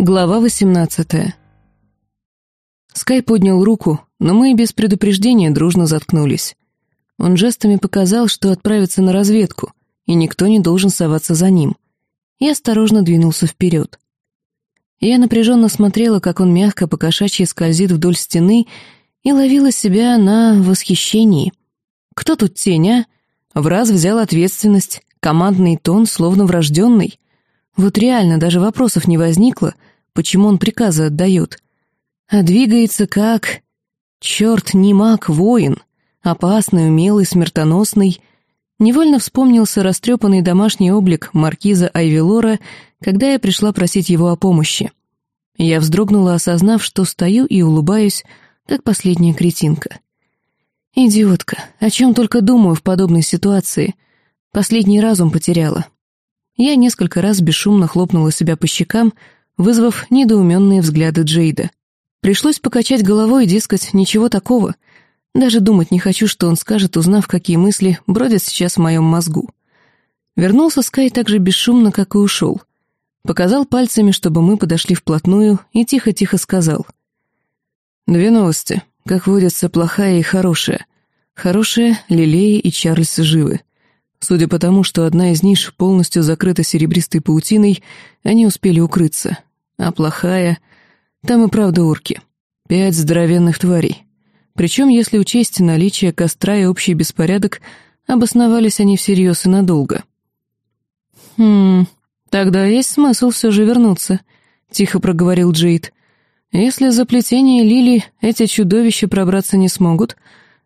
Глава 18 Скай поднял руку, но мы без предупреждения дружно заткнулись. Он жестами показал, что отправится на разведку, и никто не должен соваться за ним. И осторожно двинулся вперед. Я напряженно смотрела, как он мягко покошачьи скользит вдоль стены, и ловила себя на восхищении. Кто тут тень, а? В раз взял ответственность, командный тон, словно врожденный. Вот реально даже вопросов не возникло, почему он приказы отдает. А двигается как... Черт, не маг, воин. Опасный, умелый, смертоносный. Невольно вспомнился растрепанный домашний облик маркиза Айвелора, когда я пришла просить его о помощи. Я вздрогнула, осознав, что стою и улыбаюсь, как последняя кретинка. Идиотка, о чем только думаю в подобной ситуации. Последний разум потеряла. Я несколько раз бесшумно хлопнула себя по щекам, вызвав недоуменные взгляды Джейда. Пришлось покачать головой и дескать, ничего такого. Даже думать не хочу, что он скажет, узнав, какие мысли бродят сейчас в моем мозгу. Вернулся Скай так же бесшумно, как и ушел. Показал пальцами, чтобы мы подошли вплотную, и тихо-тихо сказал. «Две новости. Как водится, плохая и хорошая. Хорошая, Лилея и Чарльз живы. Судя по тому, что одна из ниш полностью закрыта серебристой паутиной, они успели укрыться. А плохая... Там и правда орки. Пять здоровенных тварей. Причем, если учесть наличие костра и общий беспорядок, обосновались они всерьез и надолго. «Хм, тогда есть смысл все же вернуться», — тихо проговорил Джейд. Если за плетение лилий эти чудовища пробраться не смогут,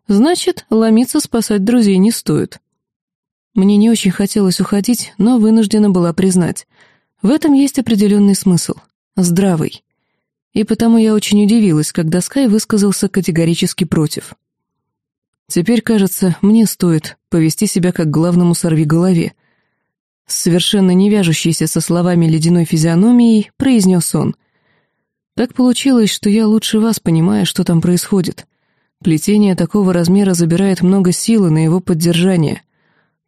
значит, ломиться спасать друзей не стоит. Мне не очень хотелось уходить, но вынуждена была признать. В этом есть определенный смысл. Здравый. И потому я очень удивилась, когда Скай высказался категорически против. Теперь, кажется, мне стоит повести себя как главному сорвиголове. С совершенно не вяжущейся со словами ледяной физиономией произнес он. Так получилось, что я лучше вас понимаю, что там происходит. Плетение такого размера забирает много силы на его поддержание.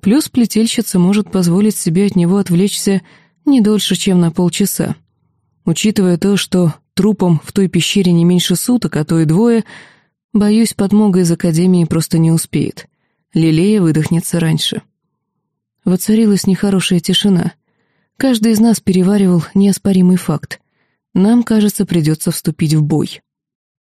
Плюс плетельщица может позволить себе от него отвлечься не дольше, чем на полчаса. Учитывая то, что трупом в той пещере не меньше суток, а то и двое, боюсь, подмога из Академии просто не успеет. Лилея выдохнется раньше. Воцарилась нехорошая тишина. Каждый из нас переваривал неоспоримый факт. Нам, кажется, придется вступить в бой.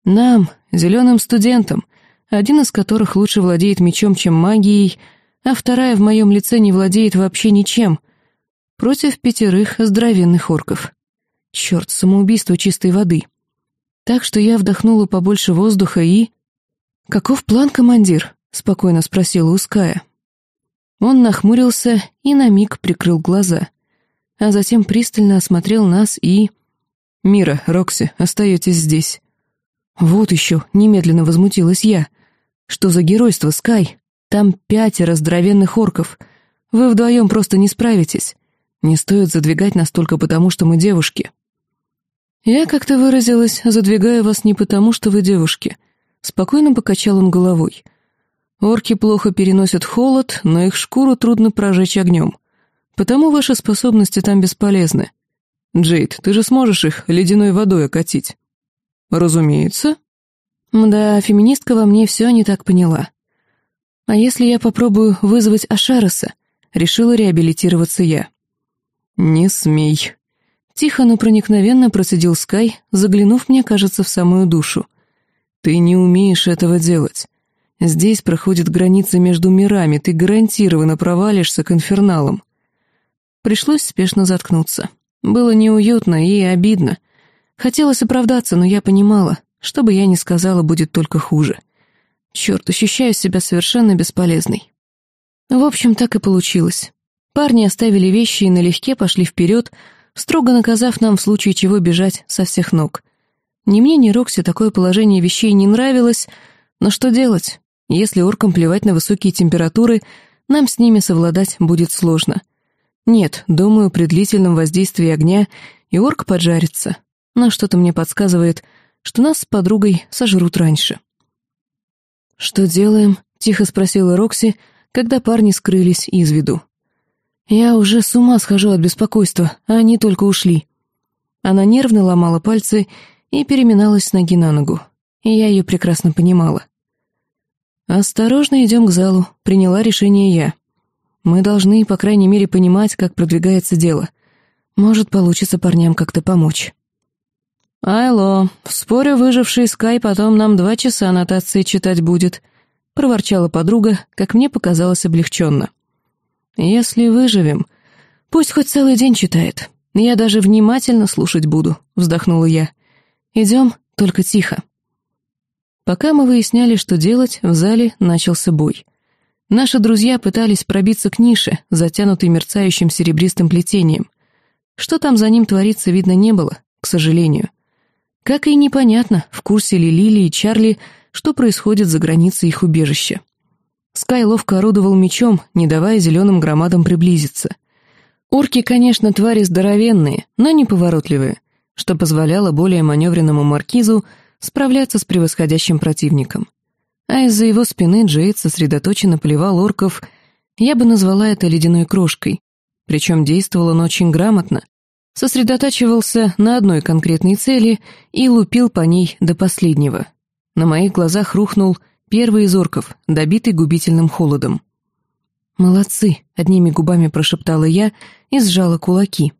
Нам, зеленым студентам, один из которых лучше владеет мечом, чем магией, а вторая в моем лице не владеет вообще ничем, против пятерых здоровенных орков. Черт, самоубийство чистой воды. Так что я вдохнула побольше воздуха и... «Каков план, командир?» — спокойно спросила Уская. Он нахмурился и на миг прикрыл глаза, а затем пристально осмотрел нас и... «Мира, Рокси, остаетесь здесь». «Вот еще», — немедленно возмутилась я. «Что за геройство, Скай? Там пятеро здоровенных орков. Вы вдвоем просто не справитесь. Не стоит задвигать нас только потому, что мы девушки». «Я как-то выразилась, задвигаю вас не потому, что вы девушки». Спокойно покачал он головой. «Орки плохо переносят холод, но их шкуру трудно прожечь огнем. Потому ваши способности там бесполезны. «Джейд, ты же сможешь их ледяной водой окатить?» «Разумеется». Да, феминистка во мне все не так поняла. «А если я попробую вызвать Ашароса?» Решила реабилитироваться я. «Не смей». Тихо, но проникновенно процедил Скай, заглянув мне, кажется, в самую душу. «Ты не умеешь этого делать. Здесь проходит граница между мирами, ты гарантированно провалишься к инферналам». Пришлось спешно заткнуться. Было неуютно и обидно. Хотелось оправдаться, но я понимала, что бы я ни сказала, будет только хуже. Черт, ощущаю себя совершенно бесполезной. В общем, так и получилось. Парни оставили вещи и налегке пошли вперед, строго наказав нам в случае чего бежать со всех ног. Ни мне, ни Рокси такое положение вещей не нравилось, но что делать? Если оркам плевать на высокие температуры, нам с ними совладать будет сложно — нет, думаю, при длительном воздействии огня и орк поджарится, но что-то мне подсказывает, что нас с подругой сожрут раньше. «Что делаем?» — тихо спросила Рокси, когда парни скрылись из виду. «Я уже с ума схожу от беспокойства, а они только ушли». Она нервно ломала пальцы и переминалась с ноги на ногу, я ее прекрасно понимала. «Осторожно идем к залу», — приняла решение я. «Мы должны, по крайней мере, понимать, как продвигается дело. Может, получится парням как-то помочь». «Айло, в споре выживший Скай потом нам два часа нотации читать будет», — проворчала подруга, как мне показалось облегченно. «Если выживем, пусть хоть целый день читает. Я даже внимательно слушать буду», — вздохнула я. «Идем, только тихо». Пока мы выясняли, что делать, в зале начался бой. Наши друзья пытались пробиться к нише, затянутой мерцающим серебристым плетением. Что там за ним творится, видно не было, к сожалению. Как и непонятно, в курсе ли Лили и Чарли, что происходит за границей их убежища. Скай ловко орудовал мечом, не давая зеленым громадам приблизиться. Орки, конечно, твари здоровенные, но неповоротливые, что позволяло более маневренному маркизу справляться с превосходящим противником. А из-за его спины Джейд сосредоточенно поливал орков, я бы назвала это ледяной крошкой. Причем действовал он очень грамотно, сосредотачивался на одной конкретной цели и лупил по ней до последнего. На моих глазах рухнул Первый из орков, добитый губительным холодом. «Молодцы!» — одними губами прошептала я и сжала кулаки.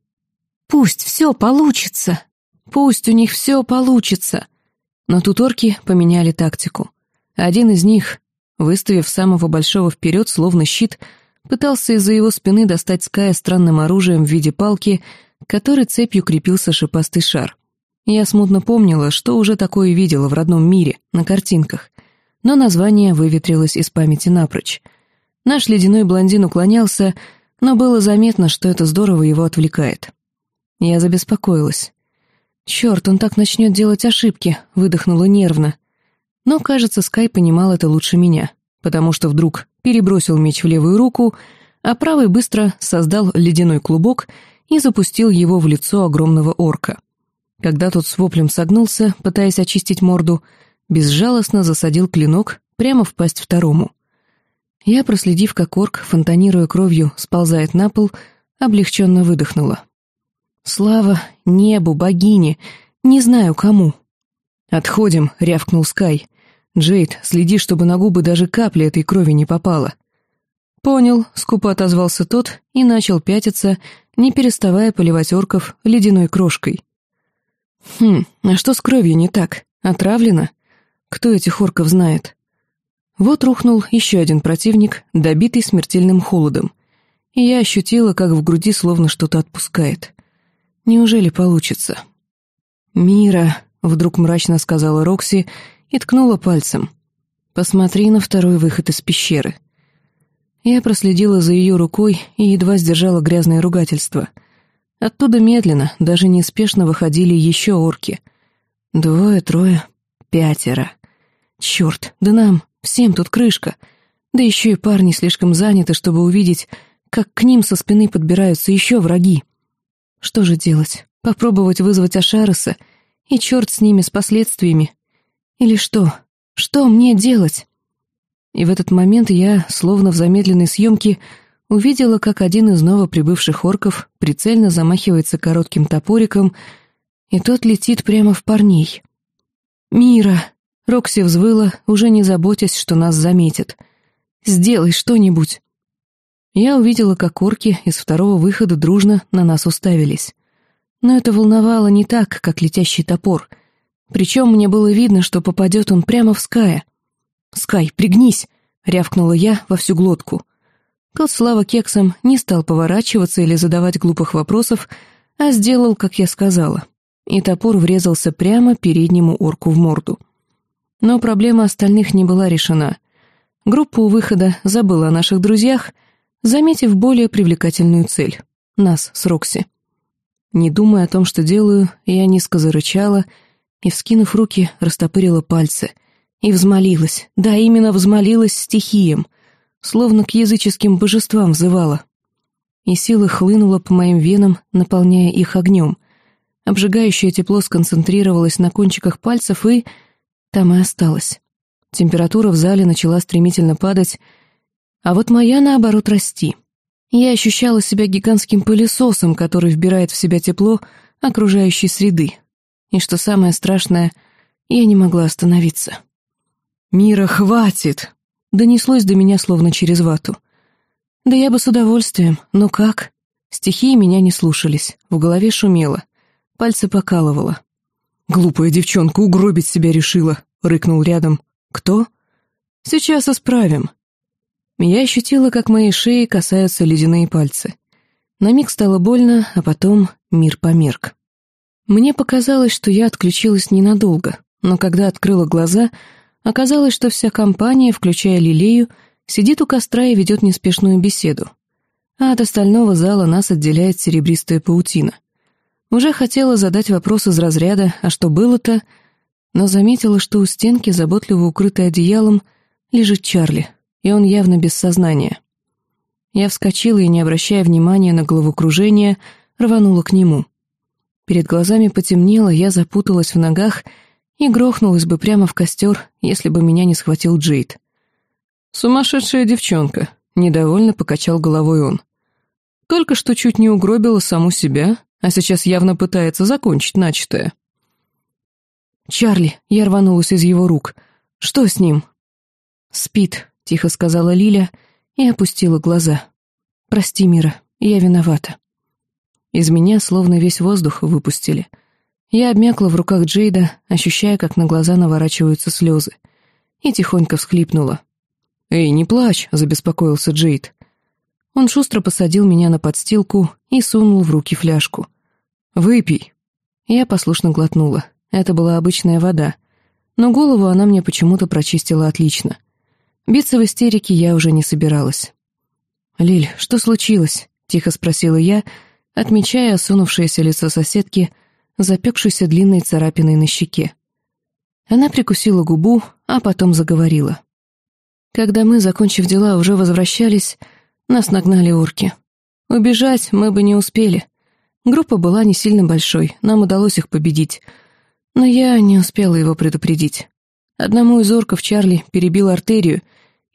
«Пусть все получится! Пусть у них все получится!» Но тут орки поменяли тактику. Один из них, выставив самого большого вперед, словно щит, пытался из-за его спины достать Ская странным оружием в виде палки, который цепью крепился шипастый шар. Я смутно помнила, что уже такое видела в родном мире, на картинках но название выветрилось из памяти напрочь. Наш ледяной блондин уклонялся, но было заметно, что это здорово его отвлекает. Я забеспокоилась. «Черт, он так начнет делать ошибки», — выдохнула нервно. Но, кажется, Скай понимал это лучше меня, потому что вдруг перебросил меч в левую руку, а правый быстро создал ледяной клубок и запустил его в лицо огромного орка. Когда тот с воплем согнулся, пытаясь очистить морду, безжалостно засадил клинок прямо в пасть второму. Я, проследив, как орк, фонтанируя кровью, сползает на пол, облегченно выдохнула. «Слава небу, богине! Не знаю, кому!» «Отходим», — рявкнул Скай. «Джейд, следи, чтобы на губы даже капли этой крови не попало». «Понял», — скупо отозвался тот и начал пятиться, не переставая поливать орков ледяной крошкой. «Хм, а что с кровью не так? Отравлено?» Кто этих орков знает? Вот рухнул еще один противник, добитый смертельным холодом. И я ощутила, как в груди словно что-то отпускает. Неужели получится? «Мира», — вдруг мрачно сказала Рокси и ткнула пальцем. «Посмотри на второй выход из пещеры». Я проследила за ее рукой и едва сдержала грязное ругательство. Оттуда медленно, даже неспешно выходили еще орки. Двое, трое, пятеро. Черт, да нам, всем тут крышка. Да еще и парни слишком заняты, чтобы увидеть, как к ним со спины подбираются еще враги. Что же делать? Попробовать вызвать Ашареса? И черт с ними, с последствиями? Или что? Что мне делать? И в этот момент я, словно в замедленной съемке, увидела, как один из новоприбывших орков прицельно замахивается коротким топориком, и тот летит прямо в парней. «Мира!» Рокси взвыла, уже не заботясь, что нас заметят. «Сделай что-нибудь!» Я увидела, как орки из второго выхода дружно на нас уставились. Но это волновало не так, как летящий топор. Причем мне было видно, что попадет он прямо в Ская. «Скай, пригнись!» — рявкнула я во всю глотку. Кот Слава кексом не стал поворачиваться или задавать глупых вопросов, а сделал, как я сказала. И топор врезался прямо переднему орку в морду. Но проблема остальных не была решена. Группа у выхода забыла о наших друзьях, заметив более привлекательную цель — нас с Рокси. Не думая о том, что делаю, я низко зарычала и, вскинув руки, растопырила пальцы и взмолилась, да, именно взмолилась стихием, словно к языческим божествам взывала. И сила хлынула по моим венам, наполняя их огнем. Обжигающее тепло сконцентрировалось на кончиках пальцев и там и осталась. Температура в зале начала стремительно падать, а вот моя, наоборот, расти. Я ощущала себя гигантским пылесосом, который вбирает в себя тепло, окружающей среды. И что самое страшное, я не могла остановиться. «Мира, хватит!» — донеслось до меня словно через вату. «Да я бы с удовольствием, но как?» Стихии меня не слушались, в голове шумело, пальцы покалывало. «Глупая девчонка угробить себя решила», — рыкнул рядом. «Кто?» «Сейчас исправим». Я ощутила, как моей шеи касаются ледяные пальцы. На миг стало больно, а потом мир померк. Мне показалось, что я отключилась ненадолго, но когда открыла глаза, оказалось, что вся компания, включая Лилею, сидит у костра и ведет неспешную беседу. А от остального зала нас отделяет серебристая паутина. Уже хотела задать вопрос из разряда «А что было-то?», но заметила, что у стенки, заботливо укрытой одеялом, лежит Чарли, и он явно без сознания. Я вскочила и, не обращая внимания на головокружение, рванула к нему. Перед глазами потемнело, я запуталась в ногах и грохнулась бы прямо в костер, если бы меня не схватил Джейд. «Сумасшедшая девчонка», — недовольно покачал головой он. «Только что чуть не угробила саму себя, а сейчас явно пытается закончить начатое». «Чарли», — я рванулась из его рук. «Что с ним?» «Спит», — тихо сказала Лиля, — и опустила глаза. «Прости, Мира, я виновата». Из меня словно весь воздух выпустили. Я обмякла в руках Джейда, ощущая, как на глаза наворачиваются слезы, и тихонько всхлипнула. «Эй, не плачь», — забеспокоился Джейд. Он шустро посадил меня на подстилку и сунул в руки фляжку. «Выпей». Я послушно глотнула. Это была обычная вода, но голову она мне почему-то прочистила отлично. Биться в истерике я уже не собиралась. «Лиль, что случилось?» — тихо спросила я, отмечая осунувшееся лицо соседки, запекшейся длинной царапиной на щеке. Она прикусила губу, а потом заговорила. Когда мы, закончив дела, уже возвращались, нас нагнали орки. Убежать мы бы не успели. Группа была не сильно большой, нам удалось их победить. Но я не успела его предупредить. Одному из орков Чарли перебил артерию,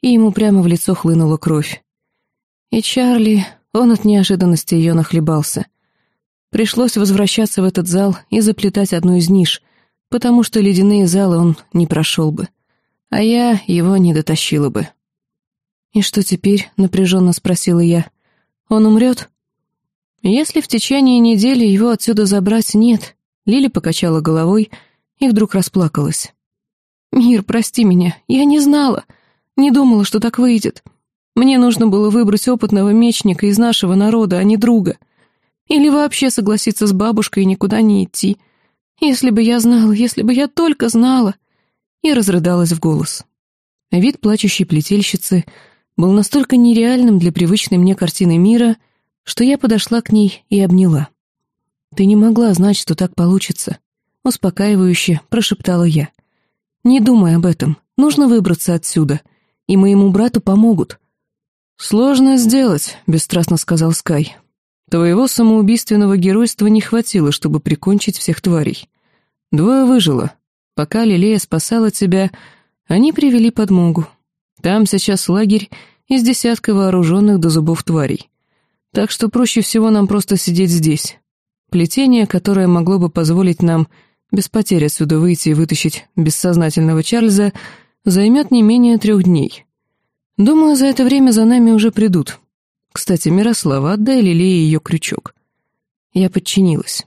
и ему прямо в лицо хлынула кровь. И Чарли, он от неожиданности ее нахлебался. Пришлось возвращаться в этот зал и заплетать одну из ниш, потому что ледяные залы он не прошел бы, а я его не дотащила бы. «И что теперь?» — напряженно спросила я. «Он умрет?» «Если в течение недели его отсюда забрать, нет», — Лили покачала головой и вдруг расплакалась. «Мир, прости меня, я не знала. Не думала, что так выйдет. Мне нужно было выбрать опытного мечника из нашего народа, а не друга. Или вообще согласиться с бабушкой и никуда не идти. Если бы я знала, если бы я только знала. И разрыдалась в голос. Вид плачущей плетельщицы был настолько нереальным для привычной мне картины мира, что я подошла к ней и обняла. «Ты не могла знать, что так получится», — успокаивающе прошептала я. «Не думай об этом, нужно выбраться отсюда», — и моему брату помогут». «Сложно сделать», — бесстрастно сказал Скай. «Твоего самоубийственного геройства не хватило, чтобы прикончить всех тварей. Двое выжило. Пока Лилея спасала тебя, они привели подмогу. Там сейчас лагерь из десятка вооруженных до зубов тварей. Так что проще всего нам просто сидеть здесь. Плетение, которое могло бы позволить нам без потерь отсюда выйти и вытащить бессознательного Чарльза — займет не менее трех дней. Думаю, за это время за нами уже придут. Кстати, Мирослава, отдай Лилее ее крючок. Я подчинилась.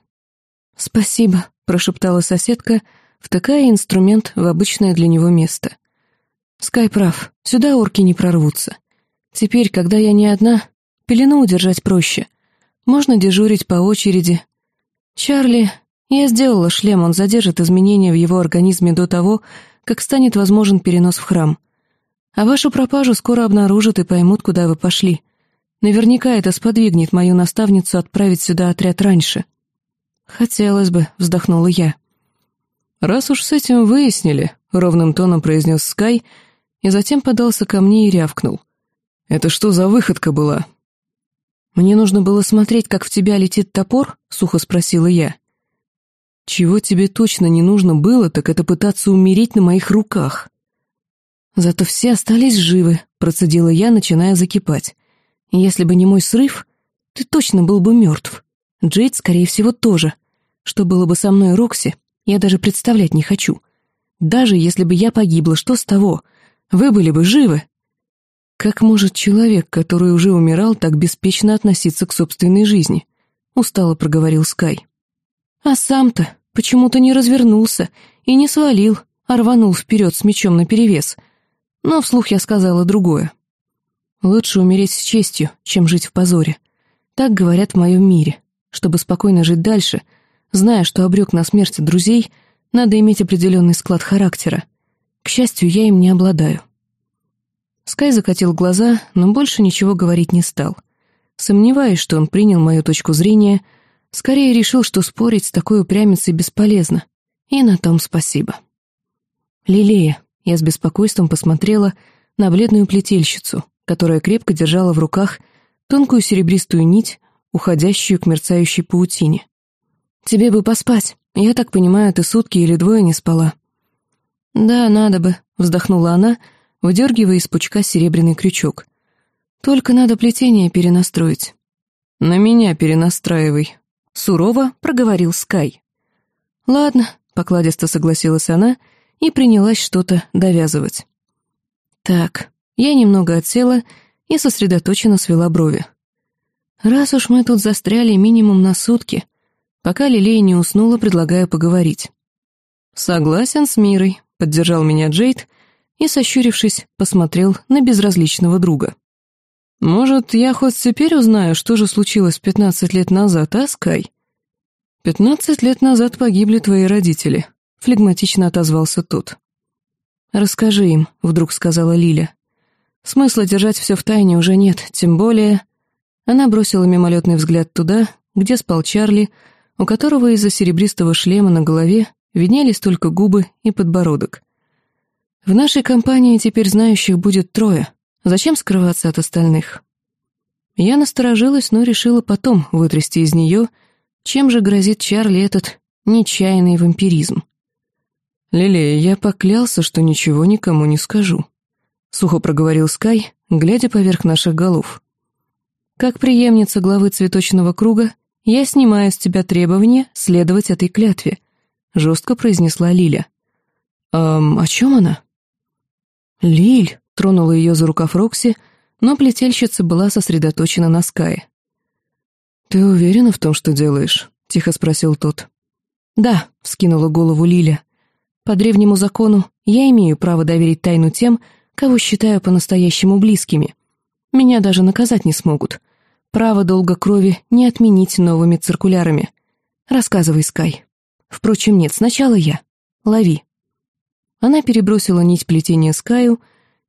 «Спасибо», — прошептала соседка, втыкая инструмент в обычное для него место. «Скай прав, сюда орки не прорвутся. Теперь, когда я не одна, пелену удержать проще. Можно дежурить по очереди. Чарли, я сделала шлем, он задержит изменения в его организме до того, как станет возможен перенос в храм. А вашу пропажу скоро обнаружат и поймут, куда вы пошли. Наверняка это сподвигнет мою наставницу отправить сюда отряд раньше. Хотелось бы, вздохнула я. Раз уж с этим выяснили, ровным тоном произнес Скай, и затем подался ко мне и рявкнул. Это что за выходка была? Мне нужно было смотреть, как в тебя летит топор, сухо спросила я. Чего тебе точно не нужно было, так это пытаться умереть на моих руках. Зато все остались живы, процедила я, начиная закипать. Если бы не мой срыв, ты точно был бы мертв. Джейд, скорее всего, тоже. Что было бы со мной, Рокси, я даже представлять не хочу. Даже если бы я погибла, что с того? Вы были бы живы. Как может человек, который уже умирал, так беспечно относиться к собственной жизни? Устало проговорил Скай. А сам-то почему-то не развернулся и не свалил, а рванул вперед с мечом наперевес. Но вслух я сказала другое. Лучше умереть с честью, чем жить в позоре. Так говорят в моем мире. Чтобы спокойно жить дальше, зная, что обрек на смерть друзей, надо иметь определенный склад характера. К счастью, я им не обладаю. Скай закатил глаза, но больше ничего говорить не стал. Сомневаюсь, что он принял мою точку зрения, скорее решил, что спорить с такой упрямицей бесполезно. И на том спасибо. Лилея, я с беспокойством посмотрела на бледную плетельщицу, которая крепко держала в руках тонкую серебристую нить, уходящую к мерцающей паутине. «Тебе бы поспать. Я так понимаю, ты сутки или двое не спала». «Да, надо бы», — вздохнула она, выдергивая из пучка серебряный крючок. «Только надо плетение перенастроить». «На меня перенастраивай», — сурово проговорил Скай. «Ладно», — покладисто согласилась она и принялась что-то довязывать. «Так, я немного отсела и сосредоточенно свела брови. Раз уж мы тут застряли минимум на сутки, пока Лилея не уснула, предлагаю поговорить. «Согласен с Мирой», — поддержал меня Джейд и, сощурившись, посмотрел на безразличного друга. «Может, я хоть теперь узнаю, что же случилось пятнадцать лет назад, а, Скай?» «Пятнадцать лет назад погибли твои родители», — флегматично отозвался тот. «Расскажи им», — вдруг сказала Лиля. Смысла держать все в тайне уже нет, тем более... Она бросила мимолетный взгляд туда, где спал Чарли, у которого из-за серебристого шлема на голове виднелись только губы и подбородок. В нашей компании теперь знающих будет трое. Зачем скрываться от остальных? Я насторожилась, но решила потом вытрясти из нее, чем же грозит Чарли этот нечаянный вампиризм. «Лилия, я поклялся, что ничего никому не скажу», — сухо проговорил Скай, глядя поверх наших голов. «Как преемница главы цветочного круга, я снимаю с тебя требование следовать этой клятве», — жестко произнесла Лиля. «Эм, о чем она?» «Лиль», — тронула ее за рукав Рокси, но плетельщица была сосредоточена на Скае. «Ты уверена в том, что делаешь?» — тихо спросил тот. «Да», — вскинула голову Лиля. «По древнему закону я имею право доверить тайну тем, кого считаю по-настоящему близкими. Меня даже наказать не смогут. Право долга крови не отменить новыми циркулярами. Рассказывай, Скай. Впрочем, нет, сначала я. Лови. Она перебросила нить плетения Скаю,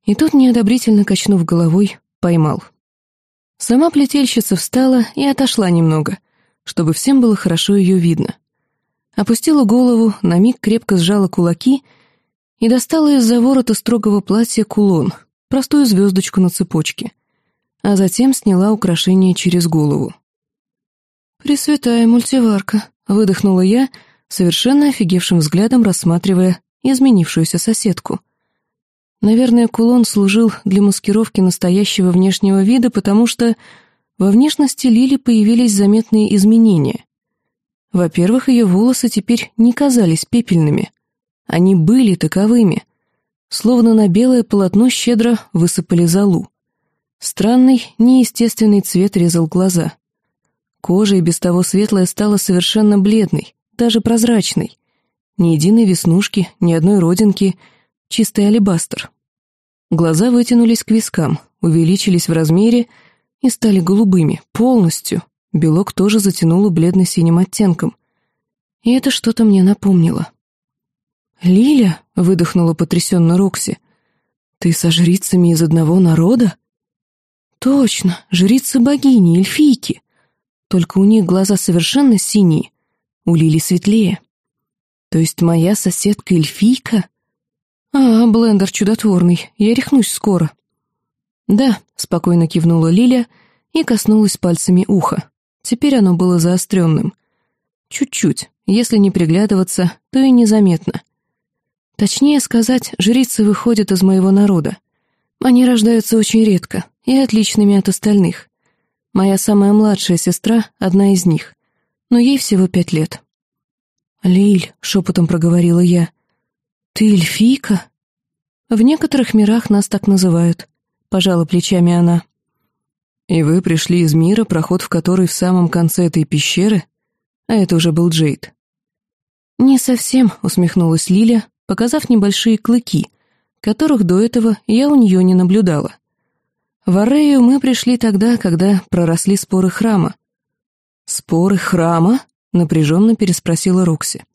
и тот, неодобрительно качнув головой, поймал. Сама плетельщица встала и отошла немного, чтобы всем было хорошо ее видно. Опустила голову, на миг крепко сжала кулаки — и достала из-за ворота строгого платья кулон, простую звездочку на цепочке, а затем сняла украшение через голову. «Пресвятая мультиварка», — выдохнула я, совершенно офигевшим взглядом рассматривая изменившуюся соседку. Наверное, кулон служил для маскировки настоящего внешнего вида, потому что во внешности Лили появились заметные изменения. Во-первых, ее волосы теперь не казались пепельными, они были таковыми. Словно на белое полотно щедро высыпали золу. Странный, неестественный цвет резал глаза. Кожа и без того светлая стала совершенно бледной, даже прозрачной. Ни единой веснушки, ни одной родинки, чистый алебастр. Глаза вытянулись к вискам, увеличились в размере и стали голубыми, полностью. Белок тоже затянуло бледно-синим оттенком. И это что-то мне напомнило. «Лиля?» — выдохнула потрясенно Рокси. «Ты со жрицами из одного народа?» «Точно, жрицы богини, эльфийки. Только у них глаза совершенно синие, у Лили светлее. То есть моя соседка эльфийка?» «А, блендер чудотворный, я рехнусь скоро». «Да», — спокойно кивнула Лиля и коснулась пальцами уха. Теперь оно было заостренным. Чуть-чуть, если не приглядываться, то и незаметно. Точнее сказать, жрицы выходят из моего народа. Они рождаются очень редко и отличными от остальных. Моя самая младшая сестра — одна из них, но ей всего пять лет. «Лиль», — шепотом проговорила я, — «ты эльфийка?» «В некоторых мирах нас так называют», — пожала плечами она. «И вы пришли из мира, проход в который в самом конце этой пещеры?» А это уже был Джейд. «Не совсем», — усмехнулась Лиля, показав небольшие клыки, которых до этого я у нее не наблюдала. В Арею мы пришли тогда, когда проросли споры храма. «Споры храма?» — напряженно переспросила Рокси.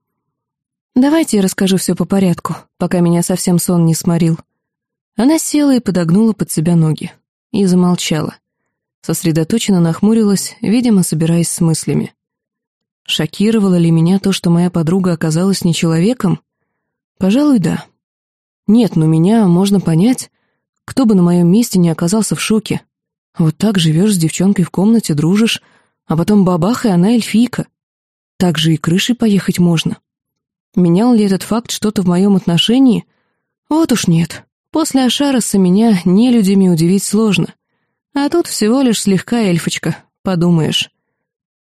«Давайте я расскажу все по порядку, пока меня совсем сон не сморил». Она села и подогнула под себя ноги. И замолчала. Сосредоточенно нахмурилась, видимо, собираясь с мыслями. Шокировало ли меня то, что моя подруга оказалась не человеком? Пожалуй, да. Нет, но меня можно понять. Кто бы на моем месте не оказался в шоке. Вот так живешь с девчонкой в комнате, дружишь, а потом бабах, и она эльфийка. Так же и крышей поехать можно. Менял ли этот факт что-то в моем отношении? Вот уж нет. После Ашараса меня не людьми удивить сложно. А тут всего лишь слегка эльфочка, подумаешь.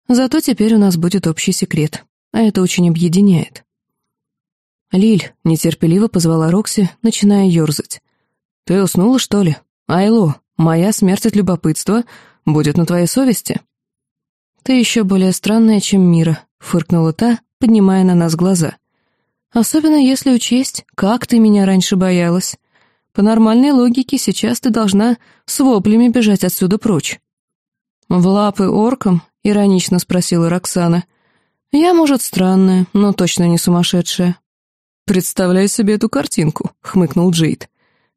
Зато теперь у нас будет общий секрет, а это очень объединяет. Лиль нетерпеливо позвала Рокси, начиная ерзать. «Ты уснула, что ли? Айло, моя смерть от любопытства будет на твоей совести?» «Ты еще более странная, чем Мира», — фыркнула та, поднимая на нас глаза. «Особенно если учесть, как ты меня раньше боялась. По нормальной логике сейчас ты должна с воплями бежать отсюда прочь». «В лапы оркам?» — иронично спросила Роксана. «Я, может, странная, но точно не сумасшедшая». «Представляй себе эту картинку», — хмыкнул Джейд.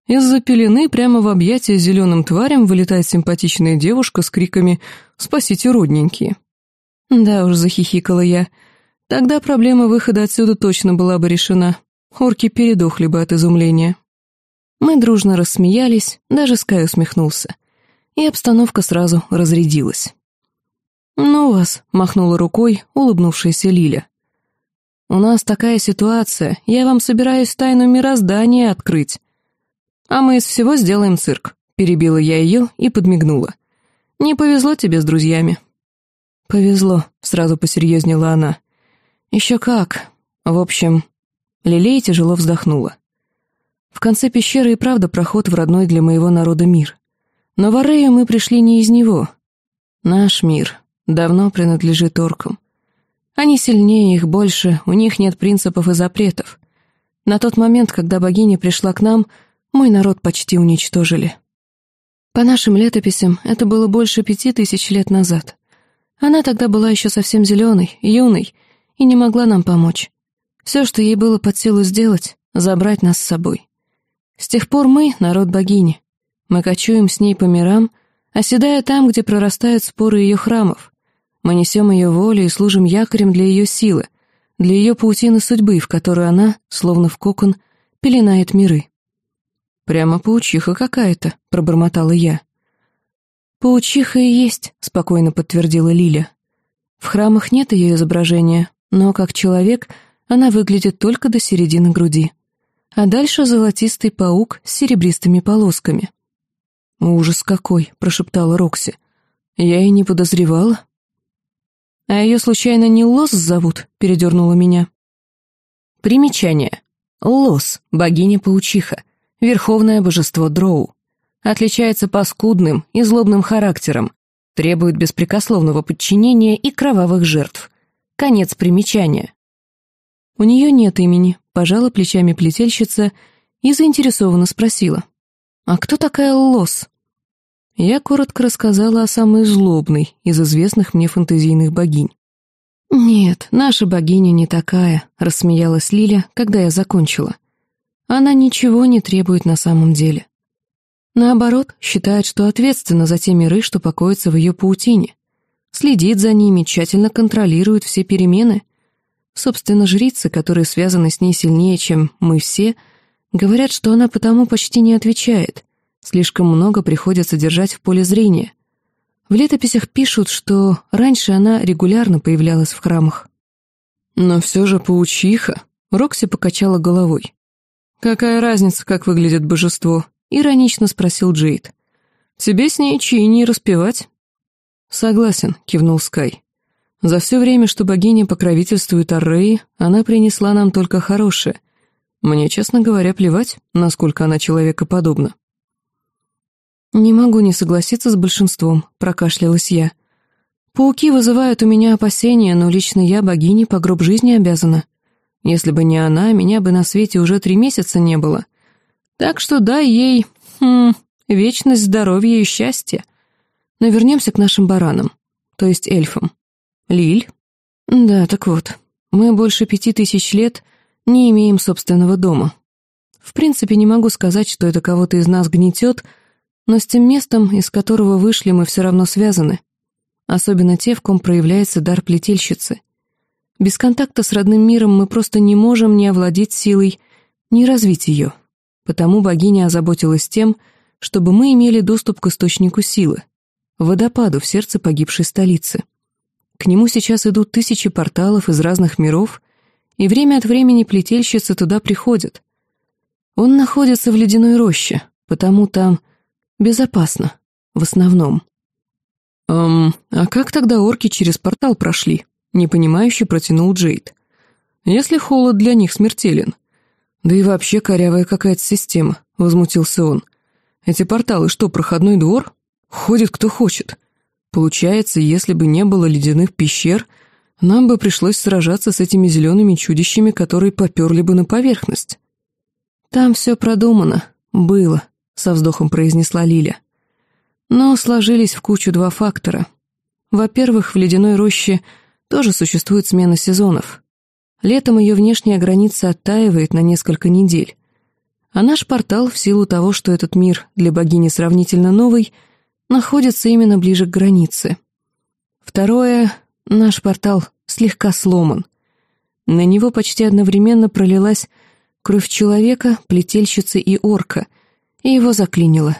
Из-за пелены прямо в объятия зеленым тварям вылетает симпатичная девушка с криками «Спасите, родненькие!». Да уж, захихикала я. Тогда проблема выхода отсюда точно была бы решена. Орки передохли бы от изумления. Мы дружно рассмеялись, даже Скай усмехнулся. И обстановка сразу разрядилась. «Ну вас», — махнула рукой улыбнувшаяся Лиля. «У нас такая ситуация, я вам собираюсь тайну мироздания открыть. «А мы из всего сделаем цирк», — перебила я ее и подмигнула. «Не повезло тебе с друзьями». «Повезло», — сразу посерьезнела она. «Еще как. В общем...» Лилей тяжело вздохнула. В конце пещеры и правда проход в родной для моего народа мир. Но в Арею мы пришли не из него. Наш мир давно принадлежит оркам. Они сильнее, их больше, у них нет принципов и запретов. На тот момент, когда богиня пришла к нам, мой народ почти уничтожили. По нашим летописям, это было больше пяти тысяч лет назад. Она тогда была еще совсем зеленой, юной, и не могла нам помочь. Все, что ей было под силу сделать, забрать нас с собой. С тех пор мы — народ богини. Мы кочуем с ней по мирам, оседая там, где прорастают споры ее храмов. Мы несем ее волю и служим якорем для ее силы, для ее паутины судьбы, в которую она, словно в кокон, пеленает миры. «Прямо паучиха какая-то», — пробормотала я. «Паучиха и есть», — спокойно подтвердила Лиля. «В храмах нет ее изображения, но как человек она выглядит только до середины груди. А дальше золотистый паук с серебристыми полосками». «Ужас какой!» — прошептала Рокси. «Я и не подозревала». «А ее случайно не Лос зовут?» — передернула меня. Примечание. Лос, богиня-паучиха — верховное божество Дроу. Отличается паскудным и злобным характером, требует беспрекословного подчинения и кровавых жертв. Конец примечания. У нее нет имени, пожала плечами плетельщица и заинтересованно спросила. «А кто такая Лос?» Я коротко рассказала о самой злобной из известных мне фэнтезийных богинь. «Нет, наша богиня не такая», — рассмеялась Лиля, когда я закончила. Она ничего не требует на самом деле. Наоборот, считает, что ответственна за те миры, что покоятся в ее паутине. Следит за ними, тщательно контролирует все перемены. Собственно, жрицы, которые связаны с ней сильнее, чем мы все, говорят, что она потому почти не отвечает. Слишком много приходится держать в поле зрения. В летописях пишут, что раньше она регулярно появлялась в храмах. Но все же паучиха, Рокси покачала головой. «Какая разница, как выглядит божество?» — иронично спросил Джейд. «Тебе с ней чаи не распевать?» «Согласен», — кивнул Скай. За все время, что богиня покровительствует Арреи, она принесла нам только хорошее. Мне, честно говоря, плевать, насколько она человекоподобна. «Не могу не согласиться с большинством», — прокашлялась я. «Пауки вызывают у меня опасения, но лично я богине по гроб жизни обязана. Если бы не она, меня бы на свете уже три месяца не было. Так что дай ей, хм, вечность здоровья и счастья. Но вернемся к нашим баранам, то есть эльфам. Лиль? Да, так вот, мы больше пяти тысяч лет не имеем собственного дома. В принципе, не могу сказать, что это кого-то из нас гнетет, но с тем местом, из которого вышли, мы все равно связаны. Особенно те, в ком проявляется дар плетельщицы. Без контакта с родным миром мы просто не можем ни овладеть силой, ни развить ее. Потому богиня озаботилась тем, чтобы мы имели доступ к источнику силы, водопаду в сердце погибшей столицы. К нему сейчас идут тысячи порталов из разных миров, и время от времени плетельщицы туда приходят. Он находится в ледяной роще, потому там безопасно, в основном. «Эм, а как тогда орки через портал прошли?» — непонимающе протянул Джейд. «Если холод для них смертелен». «Да и вообще корявая какая-то система», — возмутился он. «Эти порталы что, проходной двор? Ходит кто хочет. Получается, если бы не было ледяных пещер, нам бы пришлось сражаться с этими зелеными чудищами, которые поперли бы на поверхность. Там все продумано. Было, со вздохом произнесла Лиля. Но сложились в кучу два фактора. Во-первых, в ледяной роще тоже существует смена сезонов. Летом ее внешняя граница оттаивает на несколько недель. А наш портал, в силу того, что этот мир для богини сравнительно новый, — находится именно ближе к границе. Второе, наш портал слегка сломан. На него почти одновременно пролилась кровь человека, плетельщицы и орка, и его заклинило.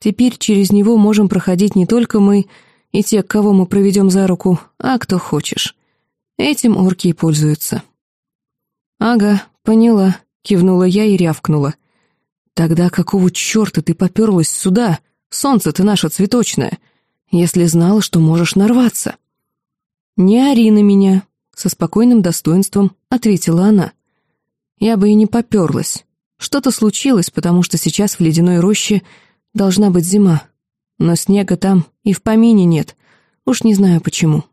Теперь через него можем проходить не только мы и те, кого мы проведем за руку, а кто хочешь. Этим орки и пользуются. «Ага, поняла», — кивнула я и рявкнула. «Тогда какого черта ты поперлась сюда?» Солнце ты наше цветочное, если знала, что можешь нарваться». «Не ори на меня», — со спокойным достоинством ответила она. «Я бы и не поперлась. Что-то случилось, потому что сейчас в ледяной роще должна быть зима. Но снега там и в помине нет. Уж не знаю почему».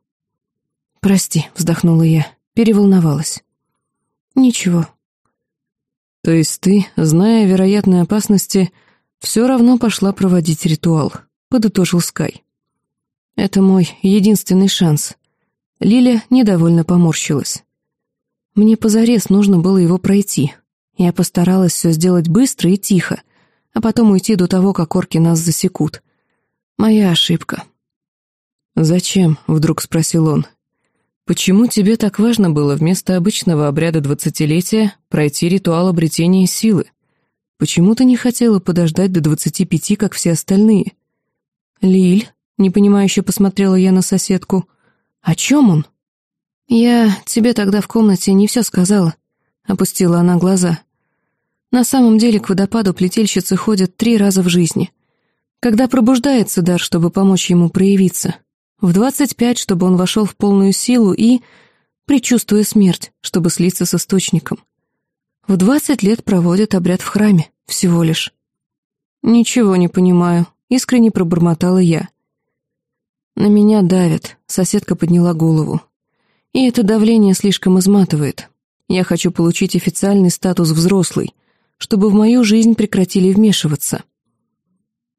«Прости», — вздохнула я, переволновалась. «Ничего». «То есть ты, зная вероятные опасности, — все равно пошла проводить ритуал», — подытожил Скай. «Это мой единственный шанс». Лиля недовольно поморщилась. «Мне позарез нужно было его пройти. Я постаралась все сделать быстро и тихо, а потом уйти до того, как орки нас засекут. Моя ошибка». «Зачем?» — вдруг спросил он. «Почему тебе так важно было вместо обычного обряда двадцатилетия пройти ритуал обретения силы?» Почему ты не хотела подождать до двадцати пяти, как все остальные? Лиль, непонимающе посмотрела я на соседку. О чем он? Я тебе тогда в комнате не все сказала, опустила она глаза. На самом деле к водопаду плетельщицы ходят три раза в жизни. Когда пробуждается дар, чтобы помочь ему проявиться. В двадцать пять, чтобы он вошел в полную силу и, предчувствуя смерть, чтобы слиться с источником. В двадцать лет проводят обряд в храме, всего лишь. «Ничего не понимаю», — искренне пробормотала я. «На меня давят», — соседка подняла голову. «И это давление слишком изматывает. Я хочу получить официальный статус взрослый, чтобы в мою жизнь прекратили вмешиваться».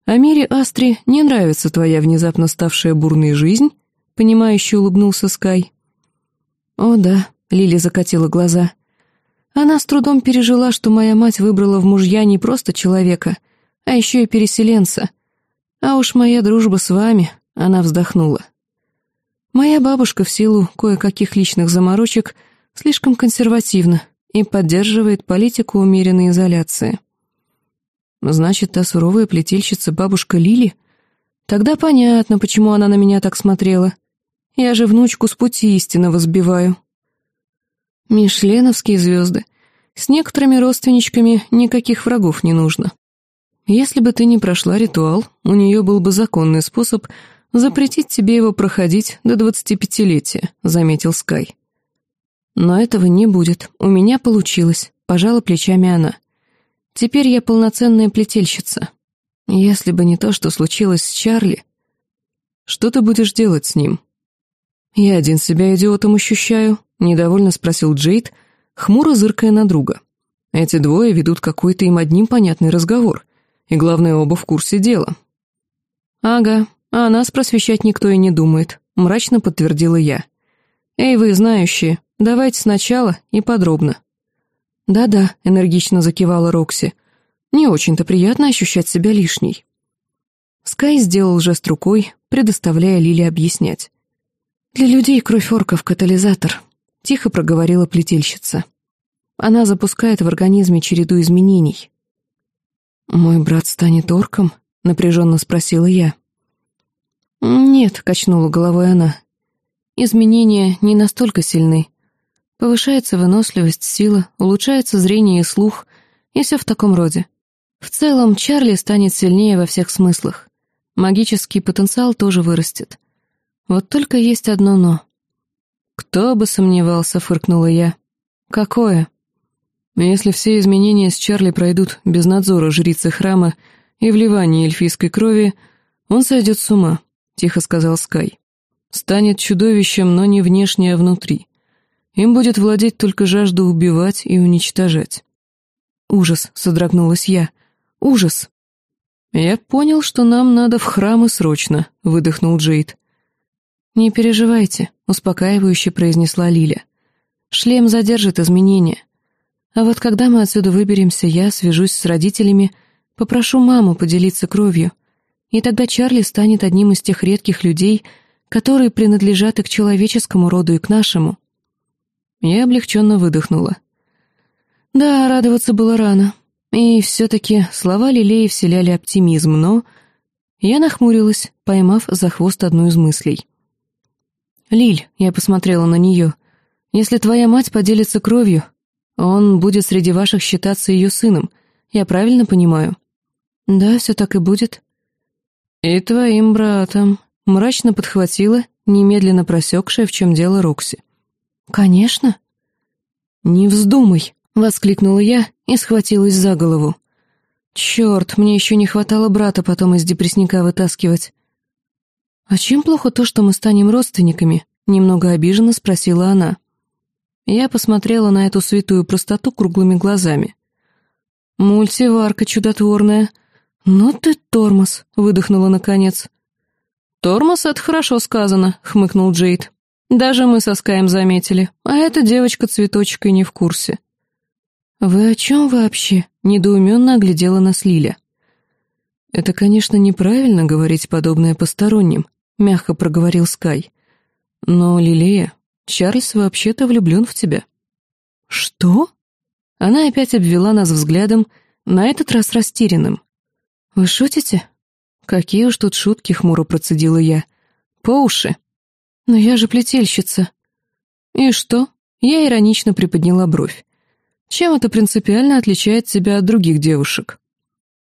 «А мире Астри не нравится твоя внезапно ставшая бурной жизнь?» — понимающе улыбнулся Скай. «О да», — Лили закатила глаза, — она с трудом пережила, что моя мать выбрала в мужья не просто человека, а еще и переселенца. А уж моя дружба с вами, она вздохнула. Моя бабушка в силу кое-каких личных заморочек слишком консервативна и поддерживает политику умеренной изоляции. Значит, та суровая плетельщица бабушка Лили? Тогда понятно, почему она на меня так смотрела. Я же внучку с пути истинного сбиваю. Мишленовские звезды. С некоторыми родственничками никаких врагов не нужно. Если бы ты не прошла ритуал, у нее был бы законный способ запретить тебе его проходить до двадцатипятилетия», — заметил Скай. «Но этого не будет. У меня получилось», — пожала плечами она. «Теперь я полноценная плетельщица. Если бы не то, что случилось с Чарли...» «Что ты будешь делать с ним?» «Я один себя идиотом ощущаю», — недовольно спросил Джейд, хмуро зыркая на друга. «Эти двое ведут какой-то им одним понятный разговор, и, главное, оба в курсе дела». «Ага, а нас просвещать никто и не думает», — мрачно подтвердила я. «Эй, вы, знающие, давайте сначала и подробно». «Да-да», — энергично закивала Рокси. «Не очень-то приятно ощущать себя лишней». Скай сделал жест рукой, предоставляя Лиле объяснять. «Для людей кровь орков — катализатор», — тихо проговорила плетельщица. «Она запускает в организме череду изменений». «Мой брат станет орком?» — напряженно спросила я. «Нет», — качнула головой она. «Изменения не настолько сильны. Повышается выносливость, сила, улучшается зрение и слух, и все в таком роде. В целом, Чарли станет сильнее во всех смыслах. Магический потенциал тоже вырастет. Вот только есть одно «но». «Кто бы сомневался», — фыркнула я. «Какое?» «Если все изменения с Чарли пройдут без надзора жрицы храма и вливания эльфийской крови, он сойдет с ума», — тихо сказал Скай. «Станет чудовищем, но не внешне, а внутри. Им будет владеть только жажда убивать и уничтожать». «Ужас», — содрогнулась я. «Ужас». «Я понял, что нам надо в храм и срочно», — выдохнул Джейд. «Не переживайте», — успокаивающе произнесла Лиля. «Шлем задержит изменения. А вот когда мы отсюда выберемся, я свяжусь с родителями, попрошу маму поделиться кровью, и тогда Чарли станет одним из тех редких людей, которые принадлежат и к человеческому роду, и к нашему». Я облегченно выдохнула. Да, радоваться было рано. И все-таки слова Лилеи вселяли оптимизм, но... Я нахмурилась, поймав за хвост одну из мыслей. «Лиль», — я посмотрела на нее, — «если твоя мать поделится кровью, он будет среди ваших считаться ее сыном, я правильно понимаю?» «Да, все так и будет». «И твоим братом», — мрачно подхватила, немедленно просекшая, в чем дело Рокси. «Конечно». «Не вздумай», — воскликнула я и схватилась за голову. «Черт, мне еще не хватало брата потом из депрессника вытаскивать». «А чем плохо то, что мы станем родственниками?» — немного обиженно спросила она. Я посмотрела на эту святую простоту круглыми глазами. «Мультиварка чудотворная!» «Ну ты тормоз!» — выдохнула наконец. «Тормоз — это хорошо сказано», — хмыкнул Джейд. «Даже мы со Скаем заметили, а эта девочка-цветочек и не в курсе». «Вы о чем вообще?» — недоуменно оглядела нас Лиля. «Это, конечно, неправильно говорить подобное посторонним», — мягко проговорил Скай. «Но, Лилея, Чарльз вообще-то влюблен в тебя». «Что?» Она опять обвела нас взглядом, на этот раз растерянным. «Вы шутите?» «Какие уж тут шутки», — хмуро процедила я. «По уши». «Но я же плетельщица». «И что?» Я иронично приподняла бровь. «Чем это принципиально отличает тебя от других девушек?»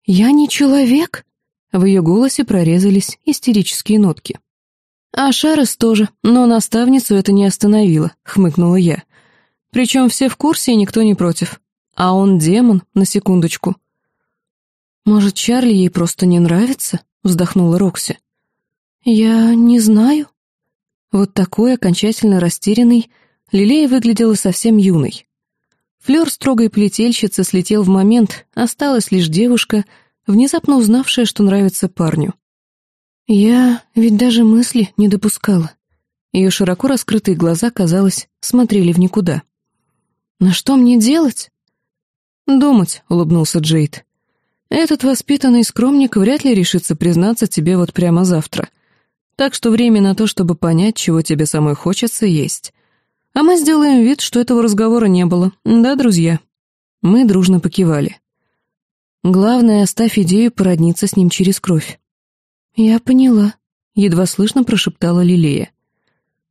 «Я не человек?» В ее голосе прорезались истерические нотки. «А Шарес тоже, но наставницу это не остановило», — хмыкнула я. «Причем все в курсе и никто не против. А он демон, на секундочку». «Может, Чарли ей просто не нравится?» — вздохнула Рокси. «Я не знаю». Вот такой окончательно растерянный Лилея выглядела совсем юной. Флёр строгой плетельщицы слетел в момент, осталась лишь девушка — внезапно узнавшая, что нравится парню. Я ведь даже мысли не допускала. Ее широко раскрытые глаза, казалось, смотрели в никуда. «На что мне делать?» «Думать», — улыбнулся Джейд. «Этот воспитанный скромник вряд ли решится признаться тебе вот прямо завтра. Так что время на то, чтобы понять, чего тебе самой хочется, есть. А мы сделаем вид, что этого разговора не было. Да, друзья?» Мы дружно покивали. Главное, оставь идею породниться с ним через кровь. Я поняла, едва слышно прошептала Лилея.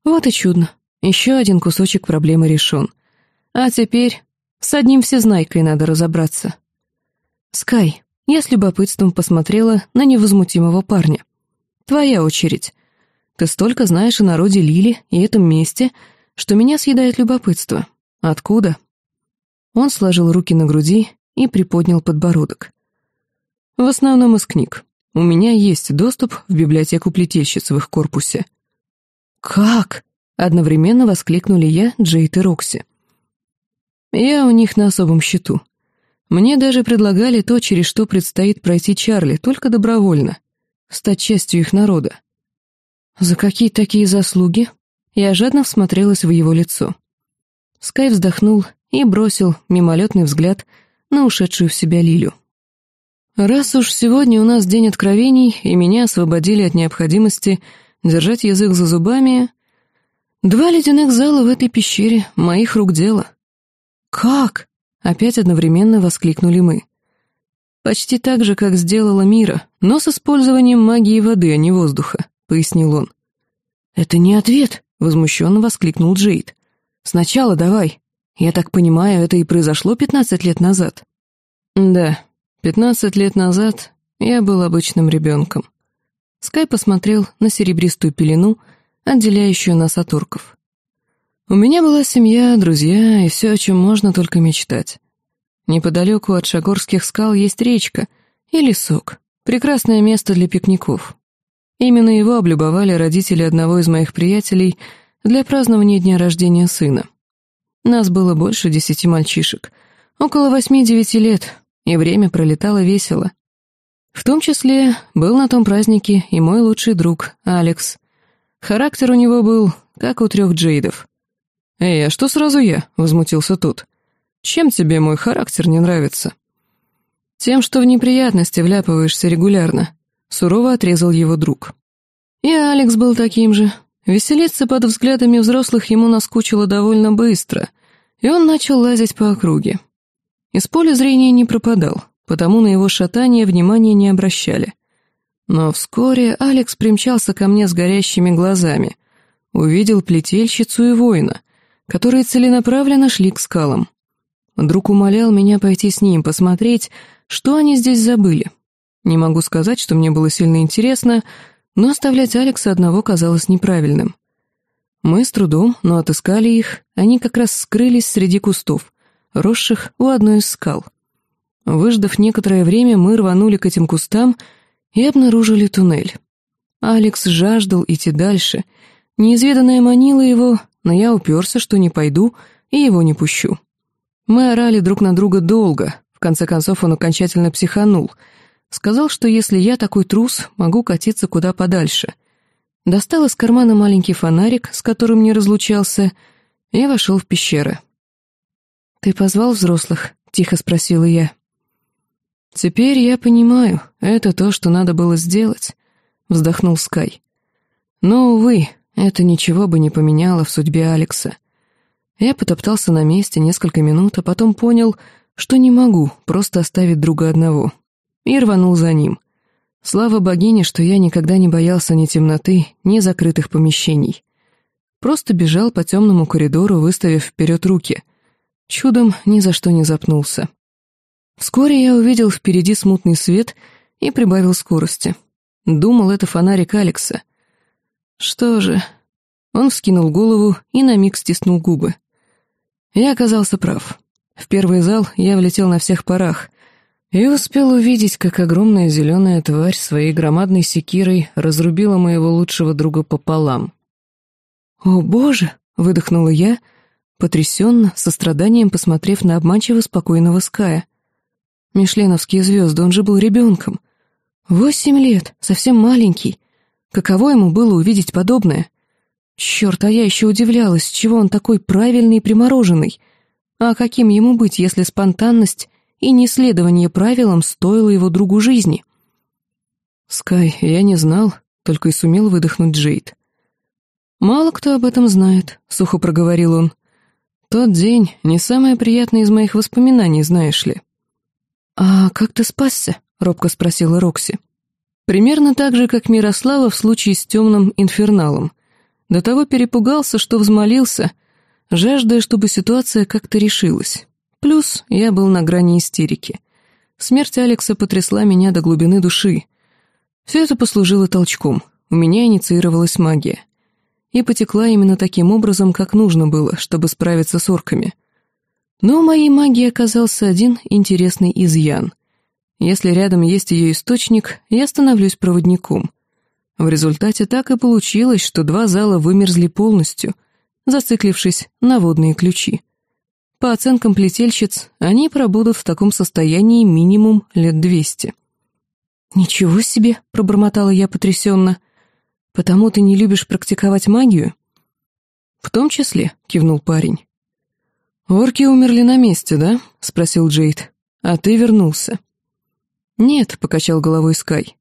Вот и чудно. Еще один кусочек проблемы решен. А теперь с одним всезнайкой надо разобраться. Скай, я с любопытством посмотрела на невозмутимого парня. Твоя очередь. Ты столько знаешь о народе Лили и этом месте, что меня съедает любопытство. Откуда?» Он сложил руки на груди и приподнял подбородок. «В основном из книг. У меня есть доступ в библиотеку плетельщиц в их корпусе». «Как?» — одновременно воскликнули я, Джейд и Рокси. «Я у них на особом счету. Мне даже предлагали то, через что предстоит пройти Чарли, только добровольно. Стать частью их народа. За какие такие заслуги? Я жадно всмотрелась в его лицо. Скай вздохнул и бросил мимолетный взгляд на ушедшую в себя Лилю. «Раз уж сегодня у нас день откровений, и меня освободили от необходимости держать язык за зубами, два ледяных зала в этой пещере — моих рук дело». «Как?» — опять одновременно воскликнули мы. «Почти так же, как сделала Мира, но с использованием магии воды, а не воздуха», — пояснил он. «Это не ответ», — возмущенно воскликнул Джейд. «Сначала давай. Я так понимаю, это и произошло пятнадцать лет назад». «Да, пятнадцать лет назад я был обычным ребенком». Скай посмотрел на серебристую пелену, отделяющую нас от орков. «У меня была семья, друзья и все, о чем можно только мечтать. Неподалеку от Шагорских скал есть речка и лесок. Прекрасное место для пикников. Именно его облюбовали родители одного из моих приятелей для празднования дня рождения сына. Нас было больше десяти мальчишек, около восьми-девяти лет, и время пролетало весело. В том числе был на том празднике и мой лучший друг, Алекс. Характер у него был, как у трех джейдов. «Эй, а что сразу я?» — возмутился тот. Чем тебе мой характер не нравится?» «Тем, что в неприятности вляпываешься регулярно», — сурово отрезал его друг. И Алекс был таким же. Веселиться под взглядами взрослых ему наскучило довольно быстро, и он начал лазить по округе. Из поля зрения не пропадал, потому на его шатание внимания не обращали. Но вскоре Алекс примчался ко мне с горящими глазами, увидел плетельщицу и воина, которые целенаправленно шли к скалам. Друг умолял меня пойти с ним, посмотреть, что они здесь забыли. Не могу сказать, что мне было сильно интересно, но оставлять Алекса одного казалось неправильным. Мы с трудом, но отыскали их, они как раз скрылись среди кустов, росших у одной из скал. Выждав некоторое время, мы рванули к этим кустам и обнаружили туннель. Алекс жаждал идти дальше. Неизведанное манило его, но я уперся, что не пойду и его не пущу. Мы орали друг на друга долго, в конце концов он окончательно психанул. Сказал, что если я такой трус, могу катиться куда подальше. Достал из кармана маленький фонарик, с которым не разлучался, и вошел в пещеры. «Ты позвал взрослых?» — тихо спросила я. «Теперь я понимаю, это то, что надо было сделать», — вздохнул Скай. «Но, увы, это ничего бы не поменяло в судьбе Алекса. Я потоптался на месте несколько минут, а потом понял, что не могу просто оставить друга одного. И рванул за ним. Слава богине, что я никогда не боялся ни темноты, ни закрытых помещений. Просто бежал по темному коридору, выставив вперед руки. Чудом ни за что не запнулся. Вскоре я увидел впереди смутный свет и прибавил скорости. Думал, это фонарик Алекса. Что же... Он вскинул голову и на миг стиснул губы. Я оказался прав. В первый зал я влетел на всех парах и успел увидеть, как огромная зеленая тварь своей громадной секирой разрубила моего лучшего друга пополам. «О, боже!» — выдохнула я, потрясенно, со страданием посмотрев на обманчиво спокойного Ская. Мишленовские звезды, он же был ребенком. Восемь лет, совсем маленький. Каково ему было увидеть подобное? Черт, а я еще удивлялась, чего он такой правильный и примороженный. А каким ему быть, если спонтанность и неследование правилам стоило его другу жизни? «Скай, я не знал», — только и сумел выдохнуть Джейд. «Мало кто об этом знает», — сухо проговорил он. «Тот день не самое приятное из моих воспоминаний, знаешь ли». «А как ты спасся?» — робко спросила Рокси. «Примерно так же, как Мирослава в случае с темным инферналом», до того перепугался, что взмолился, жаждая, чтобы ситуация как-то решилась. Плюс я был на грани истерики. Смерть Алекса потрясла меня до глубины души. Все это послужило толчком. у меня инициировалась магия. И потекла именно таким образом, как нужно было, чтобы справиться с орками. Но у моей магии оказался один интересный изъян. Если рядом есть ее источник, я становлюсь проводником. В результате так и получилось, что два зала вымерзли полностью, зациклившись на водные ключи. По оценкам плетельщиц, они пробудут в таком состоянии минимум лет двести. «Ничего себе!» — пробормотала я потрясенно. «Потому ты не любишь практиковать магию?» «В том числе», — кивнул парень. «Орки умерли на месте, да?» — спросил Джейд. «А ты вернулся». «Нет», — покачал головой Скай.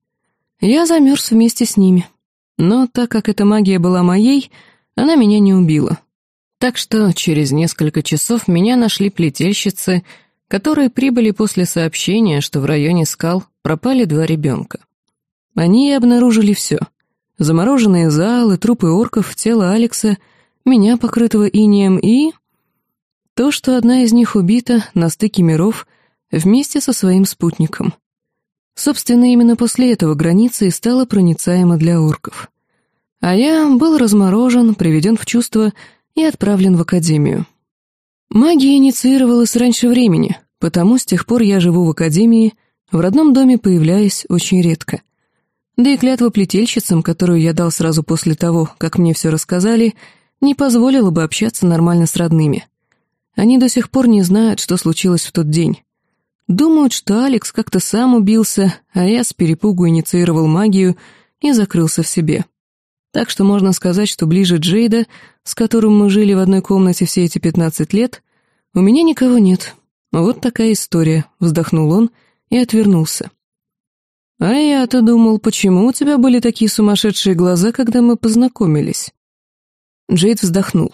«Я замерз вместе с ними. Но так как эта магия была моей, она меня не убила. Так что через несколько часов меня нашли плетельщицы, которые прибыли после сообщения, что в районе скал пропали два ребенка. Они обнаружили все. Замороженные залы, трупы орков, тело Алекса, меня, покрытого инеем, и... То, что одна из них убита на стыке миров вместе со своим спутником. Собственно, именно после этого граница и стала проницаема для орков. А я был разморожен, приведен в чувство и отправлен в академию. Магия инициировалась раньше времени, потому с тех пор я живу в академии, в родном доме появляясь очень редко. Да и клятва плетельщицам, которую я дал сразу после того, как мне все рассказали, не позволила бы общаться нормально с родными. Они до сих пор не знают, что случилось в тот день. Думают, что Алекс как-то сам убился, а я с перепугу инициировал магию и закрылся в себе. Так что можно сказать, что ближе Джейда, с которым мы жили в одной комнате все эти пятнадцать лет, у меня никого нет. Вот такая история, вздохнул он и отвернулся. А я-то думал, почему у тебя были такие сумасшедшие глаза, когда мы познакомились? Джейд вздохнул.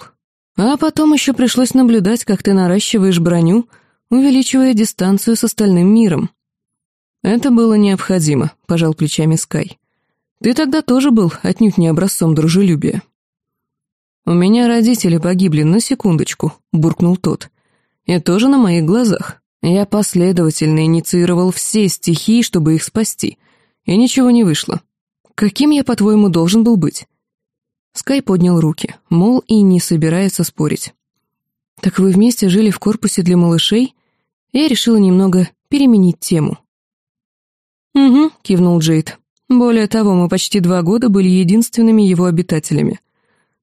А потом еще пришлось наблюдать, как ты наращиваешь броню, увеличивая дистанцию с остальным миром. Это было необходимо, пожал плечами Скай. Ты тогда тоже был отнюдь не образцом дружелюбия». «У меня родители погибли на секундочку», — буркнул тот. «И тоже на моих глазах. Я последовательно инициировал все стихии, чтобы их спасти, и ничего не вышло. Каким я, по-твоему, должен был быть?» Скай поднял руки, мол, и не собирается спорить. «Так вы вместе жили в корпусе для малышей?» Я решила немного переменить тему. «Угу», — кивнул Джейд. Более того, мы почти два года были единственными его обитателями.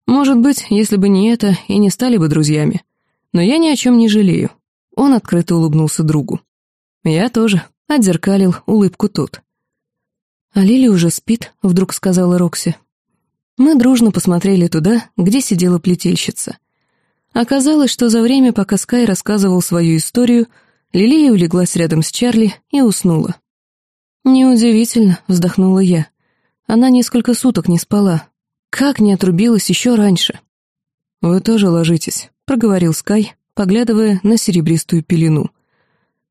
Может быть, если бы не это, и не стали бы друзьями. Но я ни о чем не жалею. Он открыто улыбнулся другу. Я тоже, отзеркалил улыбку тот. «А Лили уже спит», — вдруг сказала Рокси. Мы дружно посмотрели туда, где сидела плетельщица. Оказалось, что за время, пока Скай рассказывал свою историю, Лилия улеглась рядом с Чарли и уснула. «Неудивительно», — вздохнула я. «Она несколько суток не спала. Как не отрубилась еще раньше?» «Вы тоже ложитесь», — проговорил Скай, поглядывая на серебристую пелену.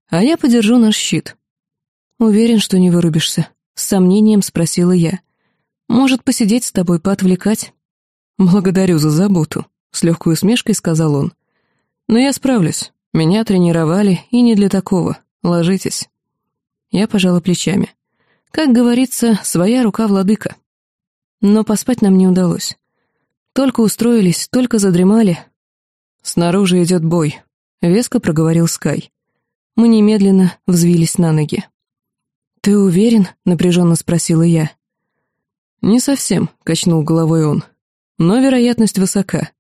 «А я подержу наш щит». «Уверен, что не вырубишься», — с сомнением спросила я. «Может, посидеть с тобой, поотвлекать?» «Благодарю за заботу», — с легкой усмешкой сказал он. «Но я справлюсь. Меня тренировали, и не для такого. Ложитесь». Я пожала плечами. Как говорится, своя рука владыка. Но поспать нам не удалось. Только устроились, только задремали. Снаружи идет бой, — веско проговорил Скай. Мы немедленно взвились на ноги. «Ты уверен?» — напряженно спросила я. «Не совсем», — качнул головой он. «Но вероятность высока.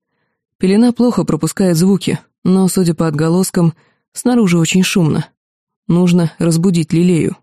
Пелена плохо пропускает звуки, но, судя по отголоскам, снаружи очень шумно. Нужно разбудить Лилею.